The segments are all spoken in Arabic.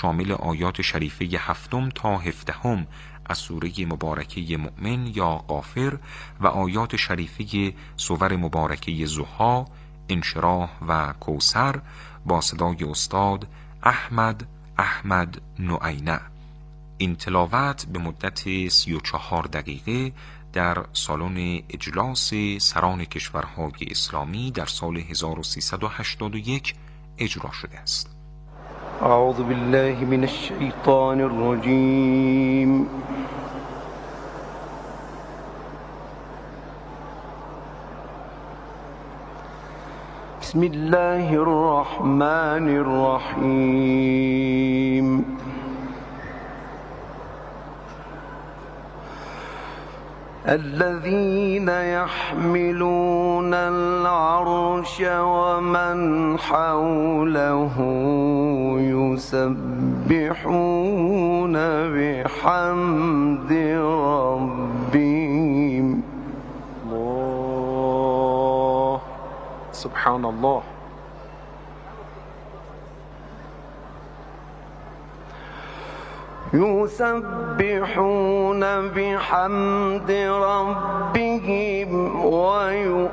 شامل آیات شریفه هفتم تا هفدهم از سوره مبارکه مؤمن یا غافر و آیات شریفه سور مبارکه زها انشراح و کوثر با صدای استاد احمد احمد نعینع. این تلاوت به مدت سی و چهار دقیقه در سالن اجلاس سران کشورهای اسلامی در سال 1381 اجرا شده است. أعوذ بالله من الشیطان الرجیم بسم الله الرحمن الرحيم. الذين يحملون العرش ومن حوله يسبحون بحمد ربهم. الله. سبحان الله يسبحون بحمد ربهم ويؤمنون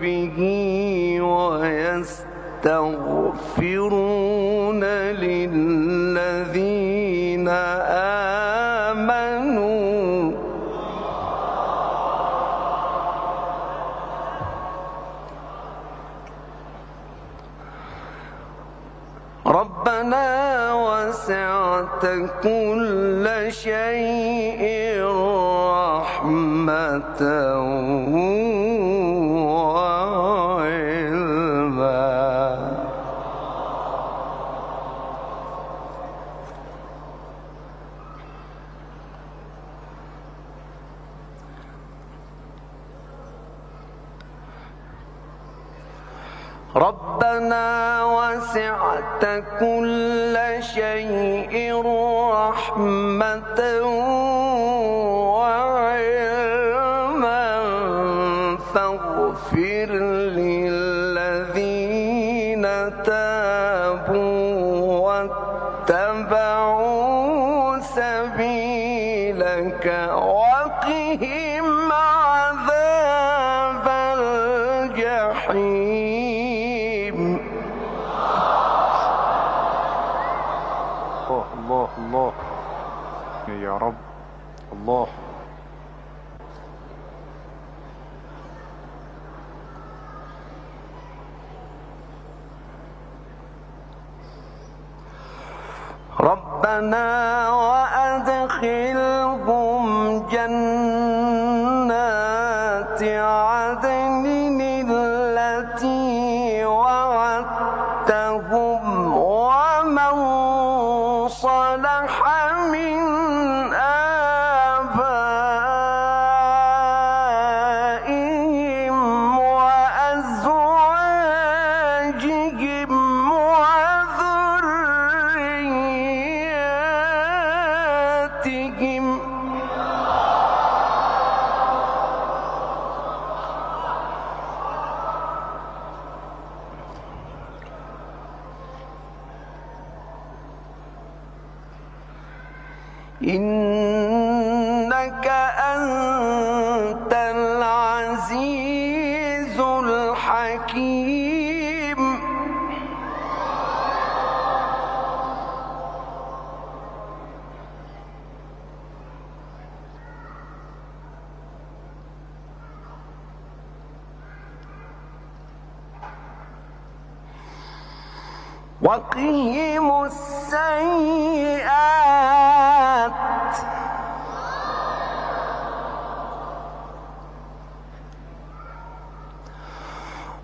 به ويستغفرون للذين آمنوا. ربنا وسعت كل شيء رحمة. ربنا وسعت كل شيء رحمة الله. ربنا وأدخلهم جنات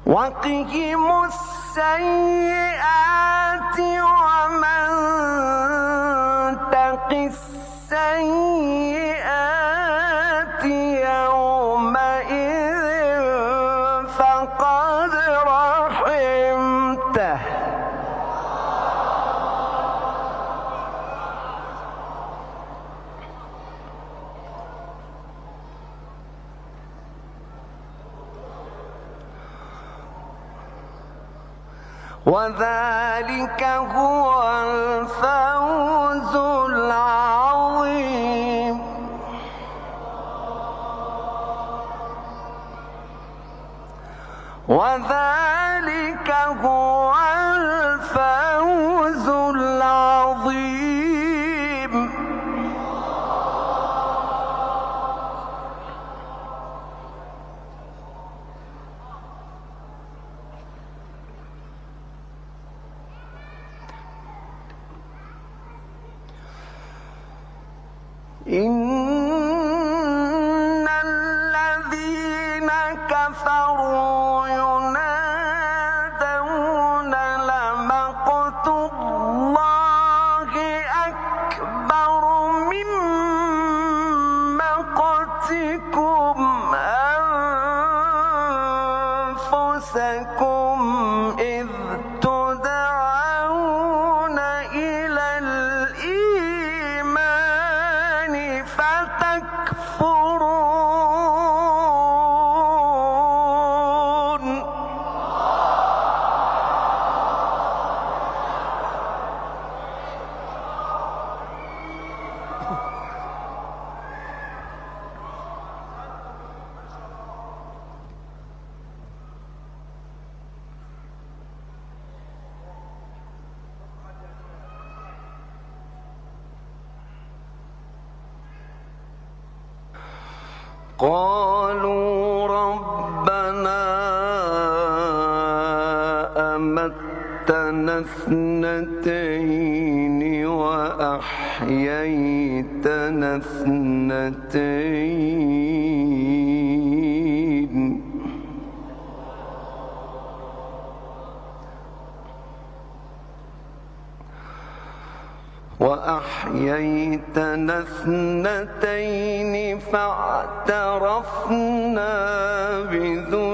وقهم السيئات ومن تق السيئات إن قالوا ربنا أمتنا اثنتين وأحييتنا اثنتين. أحييتنا اثنتين فاعترفنا بذنوبنا.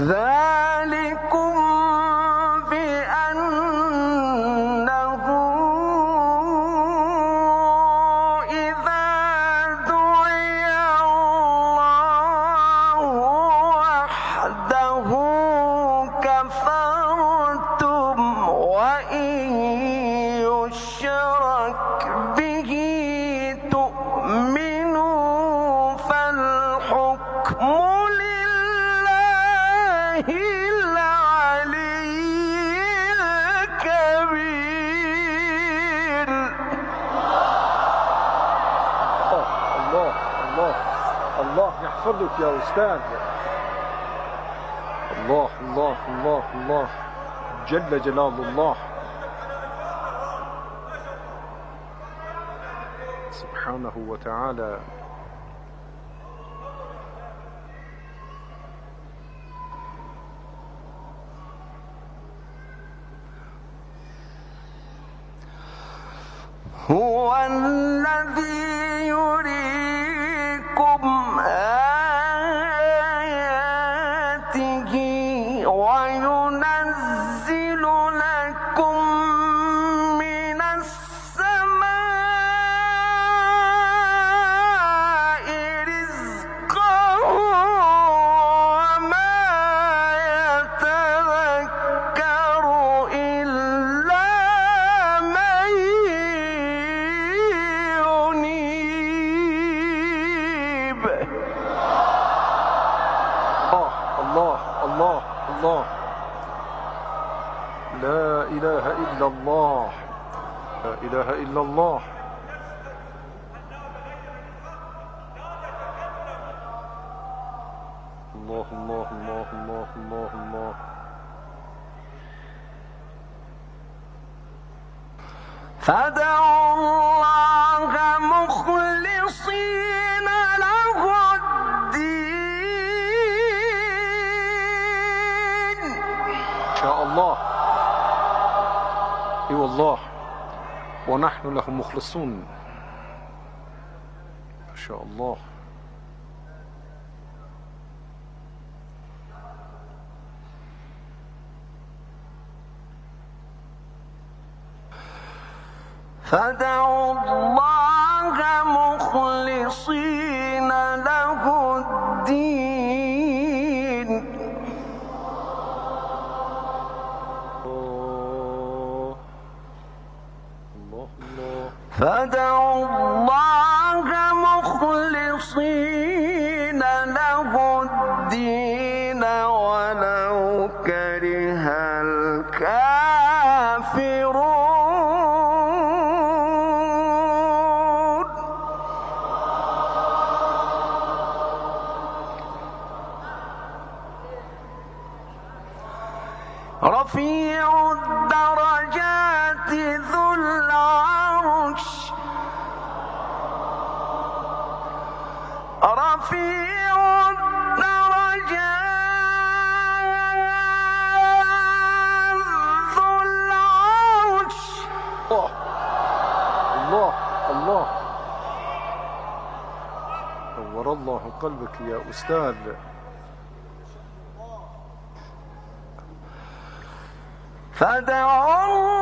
ذلكم عليك يا أستاذ. الله الله الله الله. جل جلال الله. سبحانه وتعالى. هو الذي الله. ونحن له مخلصون. ما شاء الله. فدعوا الله الله مخلصين له الدين ولو كره الكافرون. رفيع قلبك يا أستاذ. فدعوا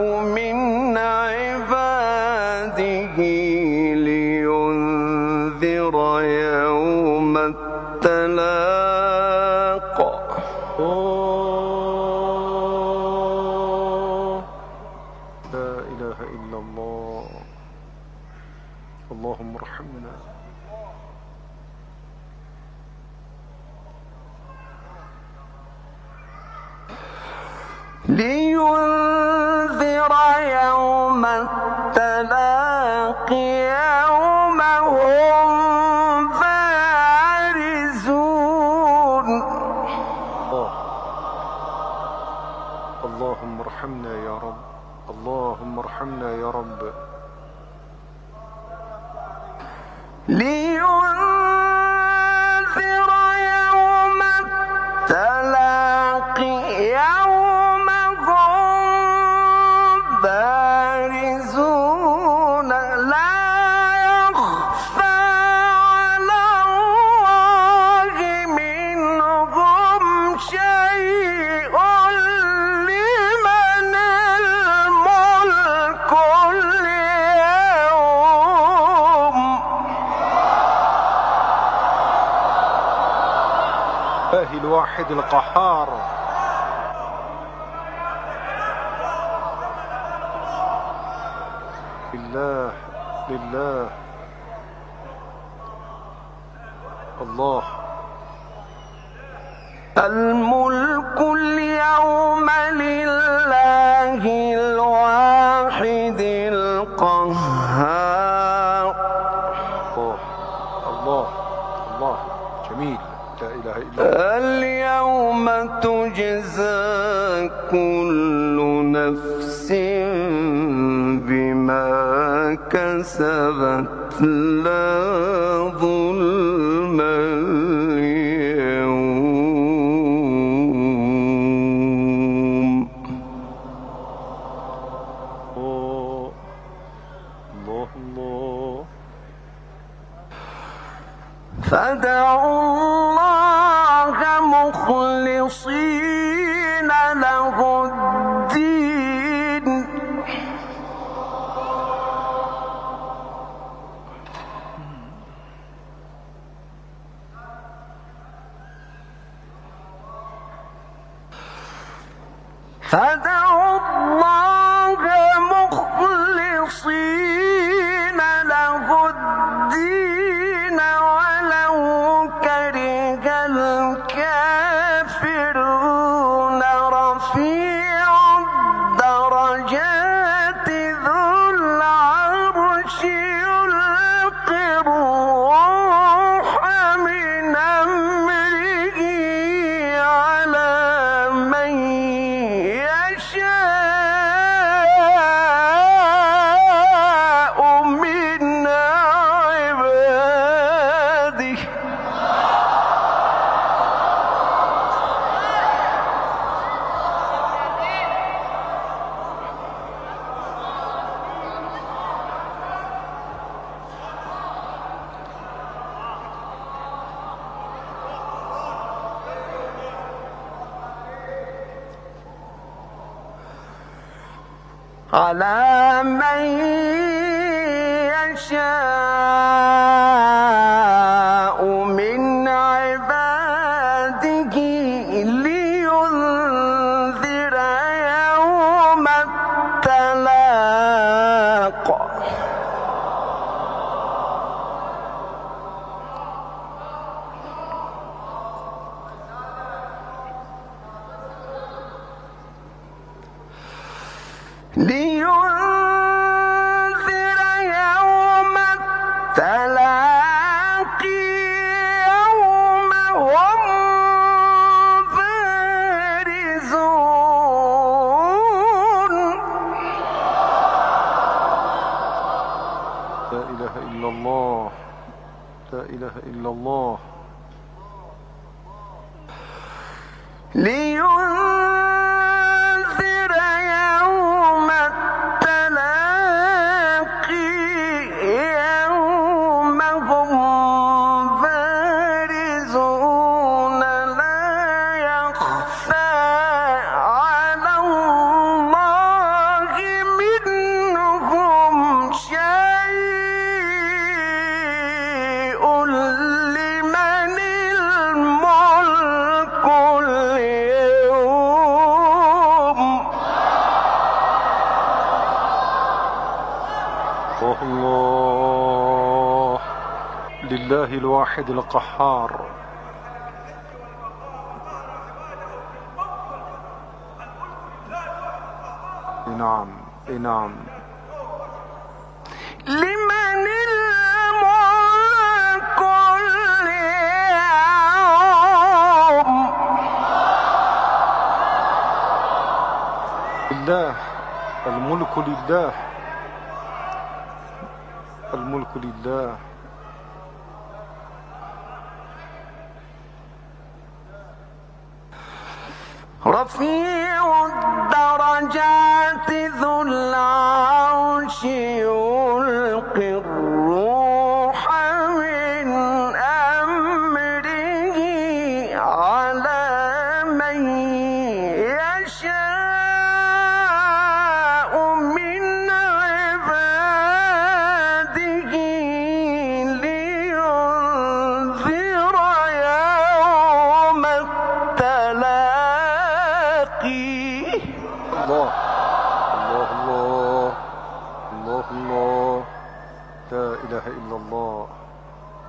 أؤمن الواحد القهار. لله لله. فدعوا إله إلا الله. لي الواحد القهار. نعم نعم. لمن الملك اليوم؟ لله الملك لله. الملك لله. رفيع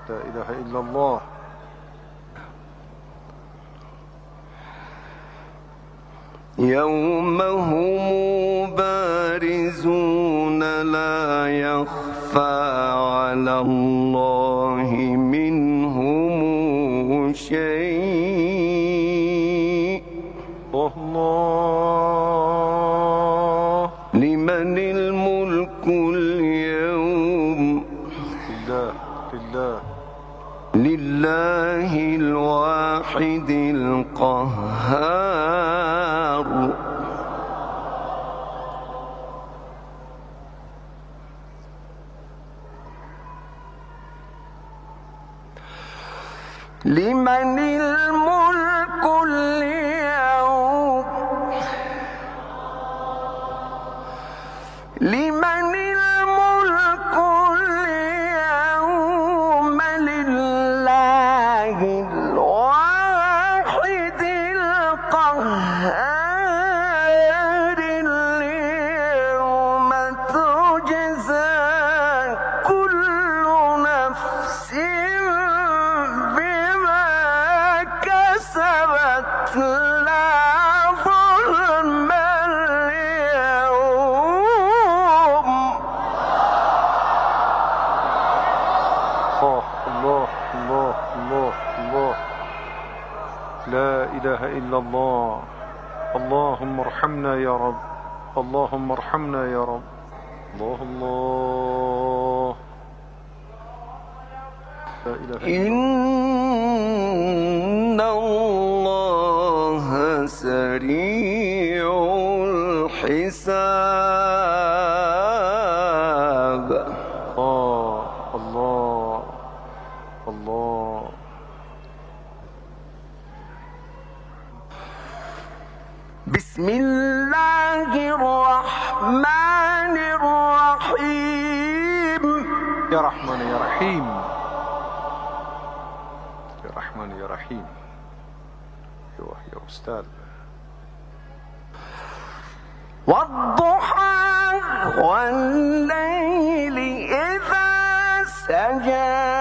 لا إله إلا الله. يوم هم بارزون لا يخفى على الله منهم شيء. لمن بسم الله الرحمن الرحيم. يا رحمن يا رحيم. يا رحمن يا رحيم. أيوه يا أستاذ. والضحى والليل إذا سجى.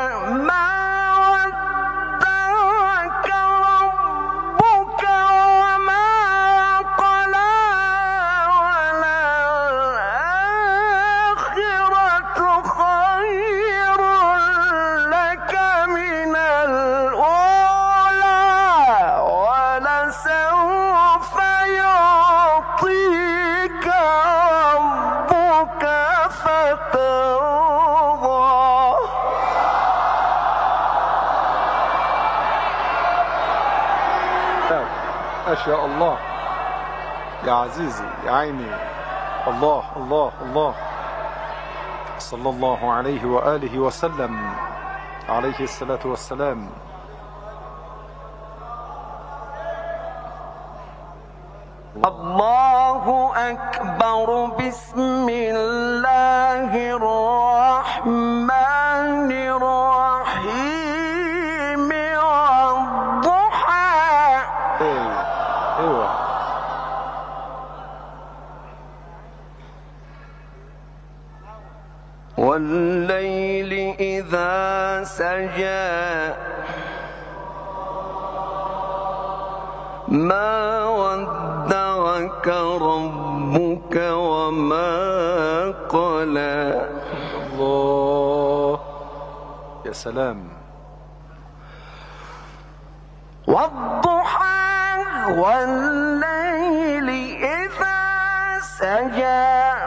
عزيزي يا عيني. الله الله الله. صلى الله عليه وآله وسلم. عليه الصلاة والسلام. الله أكبر. بسم الله الرحمن ودعك ربك وما قلى. الله. يا سلام. والضحى والليل إذا سجى.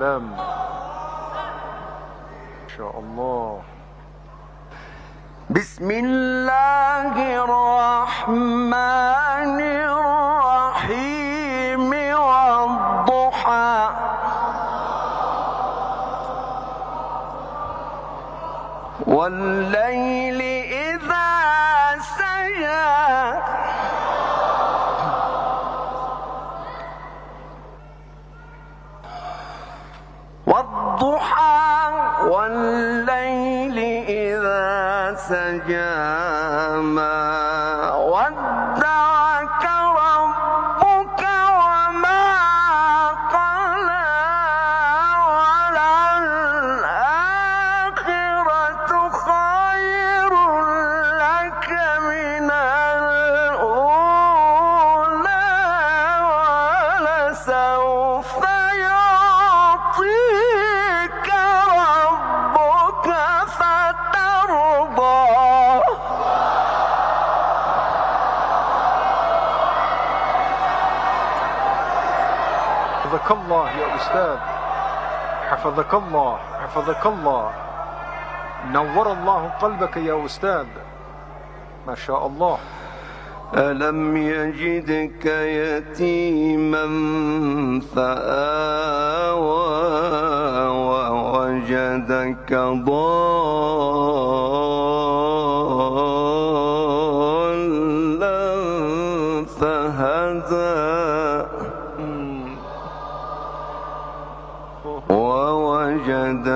والسلام. إن شاء الله. بسم الله الرحمن حفظك الله يا أستاذ. حفظك الله حفظك الله. نور الله قلبك يا أستاذ. ما شاء الله. ألم يجدك يتيما فآوى ووجدك ضالا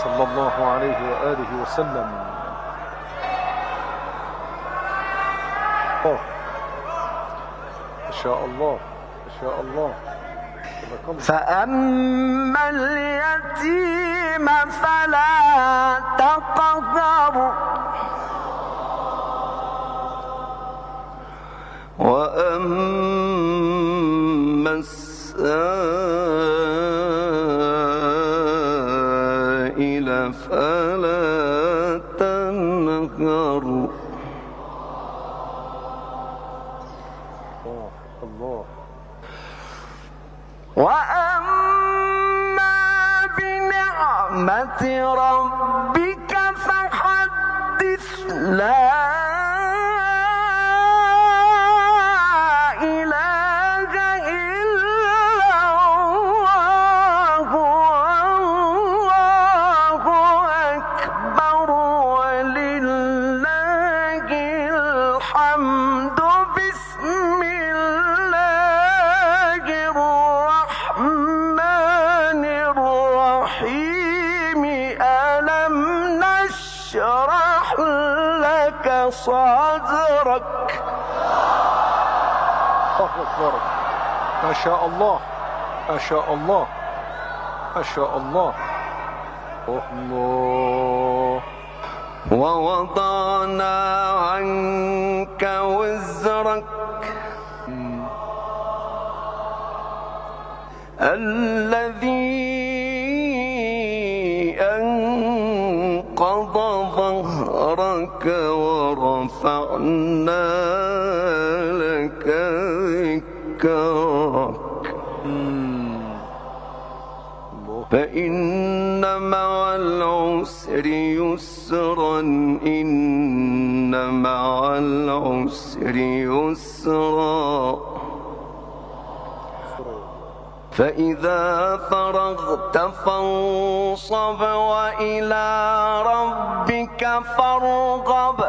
صلى الله عليه وآله وسلم. الله ما شاء الله ما شاء الله. فأما اليتيم فلا تقهر. الله أكبر ما شاء الله. ما شاء الله. ما شاء الله. الله. ووضعنا عنك وزرك. الذي فإن مع العسر يسرا إن مع العسر يسرا. فإذا فرغت فانصب وإلى ربك فارغب.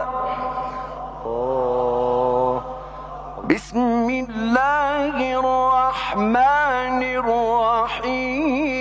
بسم الله الرحمن الرحيم.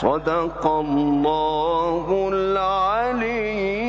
صدق الله العلي